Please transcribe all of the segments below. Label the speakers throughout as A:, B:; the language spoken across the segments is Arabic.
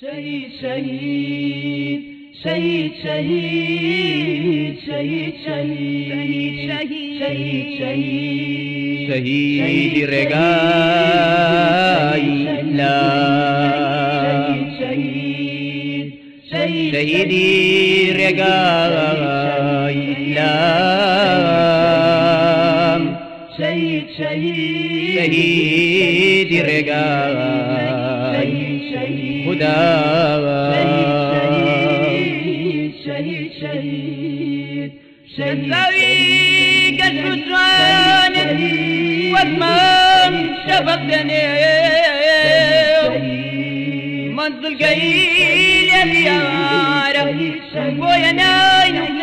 A: شهيد شهيد شهيد شهيد شهيد شهيد شهيد شهيد
B: شهيد رقاي لا
A: شهيد
B: رقاي لا
A: شهيد شهيد
B: شهيد رقاي الكتاب
A: شهيد شهيد شهيد شهيد
B: شهيد الفتوان واتمام شفقتني منذ القيل يا بيارة ويا نايم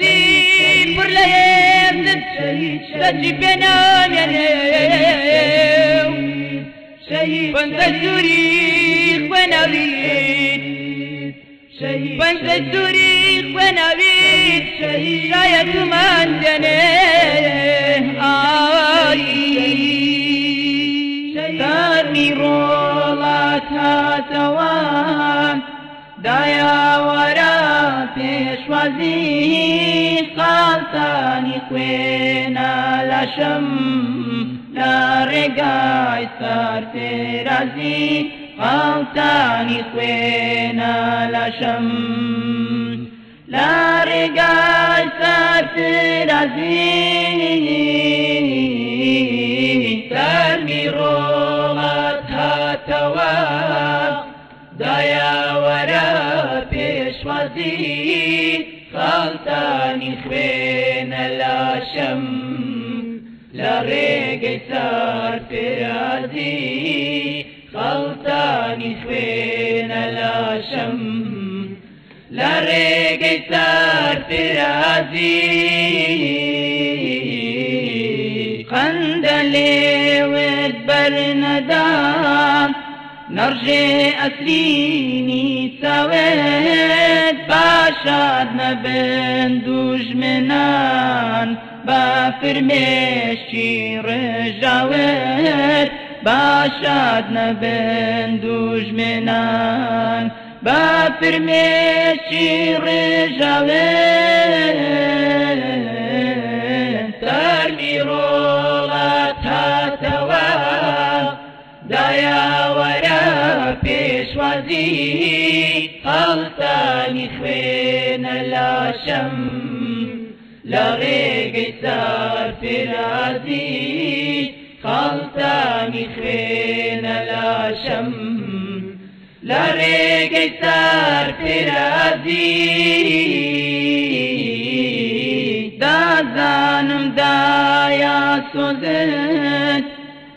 B: تسيب برليم نتشهيد
A: شهيد
B: بنام يا نيو
A: شهيد
B: بنت الزريق ونبيد
A: شهيد
B: بنت الزريق ونبيد شهيد راية من دنيو هذه خالتان كوينا لشم لا رجع صار في رزي خالتان كوينا لشم لا رجع صار في رزي ترمي روغتها توا ديان القديم خالتاني خوينا لا لريق سار فرازي خالتاني خوينا لا لريق سار فرازي قندلي وتبرنا دام نرجع أسريني سويت باشادنا نبند وجمنان بفرميشي رجاوت باشادنا نبند وجمنان بفرميشي رجاوت ترمي أو خوينا خوين العشم لغيق سار في خلطاني خوينا العشم لغيق سار في العزيز دا زانم دا يا سوزت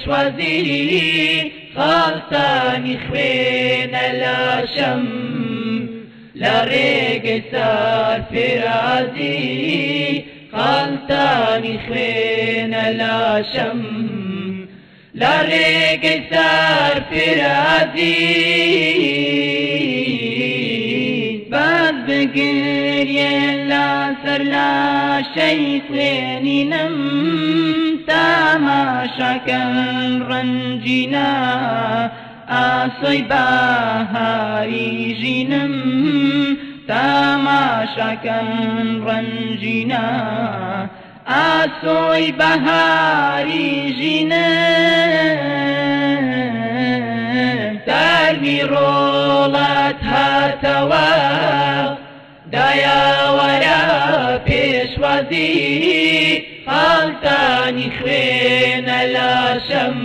B: مش وزيري خالصاني لا شم لا ريق سار فرازي خالصاني خوينا لا شم لا ريق سار فرازي بعد بقر يلا سر لا شي خويني نم. تاماشەکەن ڕەنجینە ئاسۆی باهاری ژینم. تاماشەکەن ڕەنجینە ئاسۆی بەهاری ژینم تارمی ڕۆڵات هاتەوە دایاوەرە خالتاني خوينا لا شم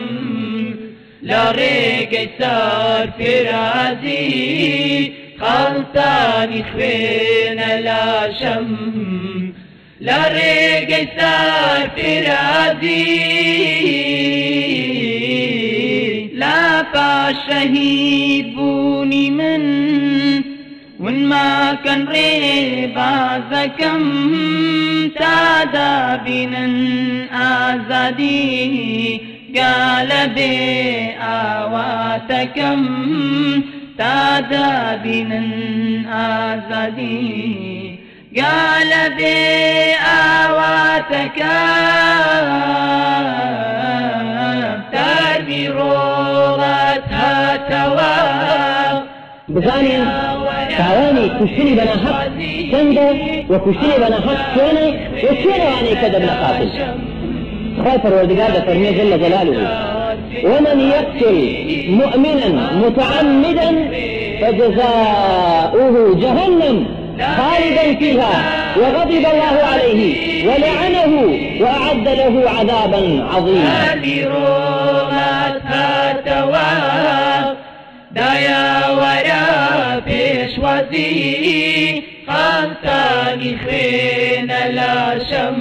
B: لا ريق سار فرازي خالتاني خوينا لا شم لا ريق سار فرازي
A: لا فا شهيد بوني من ونماکەن ڕێبازەکەم تادابینن ئازادی گالە بێ ئاواتەکەم تادابینن ئازادی گالە بێ ئاواتەکەم تارمی ڕۆڵات هاتەوە
C: بزانین تاوانی کوشتنی بەناحەق چەندە و کوشتنی بەناحەق چۆنە و چێنەوانەی کە دەبنە قاتل خواهي پروردگار ده فرمي جل جلاله. ومن يقتل مؤمنا متعمدا فجزاؤه جهنم خالدا فيها وغضب الله عليه ولعنه وأعد له عذابا عظيما.
B: پێشوازی خانتانی خوێنە لاشەم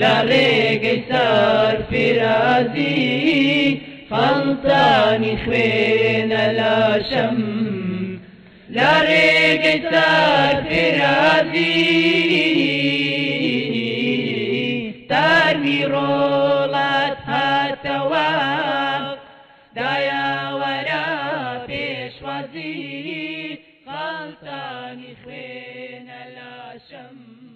B: لە ڕێگەی سار فرازی خەڵتانی خوێنە لاشەم لە ڕێگەی سار فرازی Hashem.